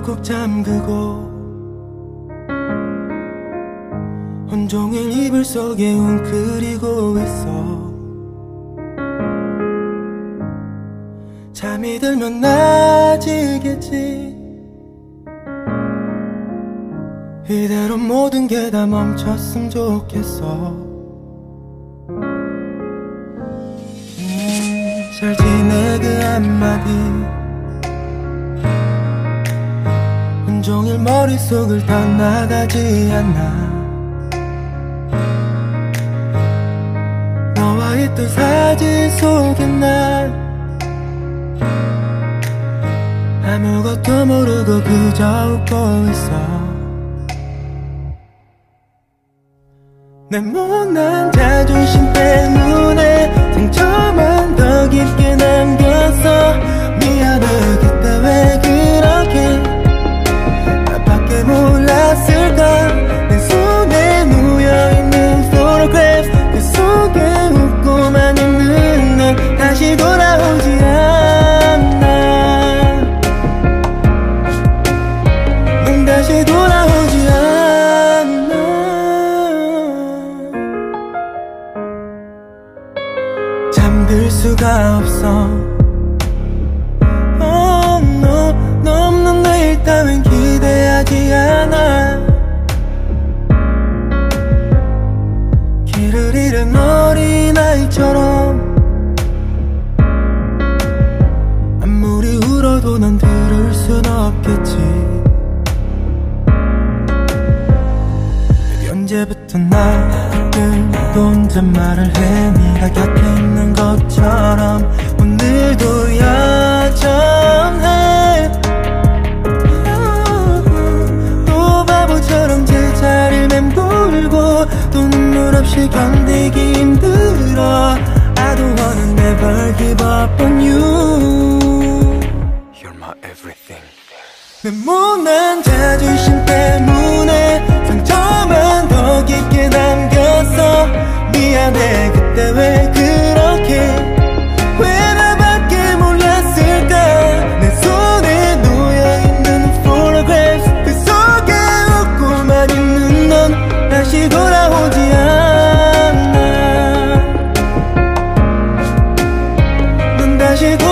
문을 꼭 잠그고 온종일 이불 속에 웅크리고 있어. 잠이 들면 나아지겠지. 이대로 모든 게 다 멈췄으면 좋겠어. 음, 잘 지내 그 한마디. 종일 머릿속을 떠나가지 않나. 너와 있던 사진 속에 난 아무것도 모르고 그저 웃고 있어. 내 못난 자존심 때문에 잠들 수가 없어. Oh, no, 너 없는 내일 따윈 기대하지 않아. 길을 잃은 어린아이처럼. 아무리 울어도 넌 들을 순 없겠지. 언제부터 나를 또 혼잣말을 해? 네가 곁에 있는 것처럼 오늘도 여전해 또 바보처럼 제자리를 맴돌고 또 눈물 없이 견디기 힘들어 I don't wanna never give up on you You're my everything 내 못난 자 다시 돌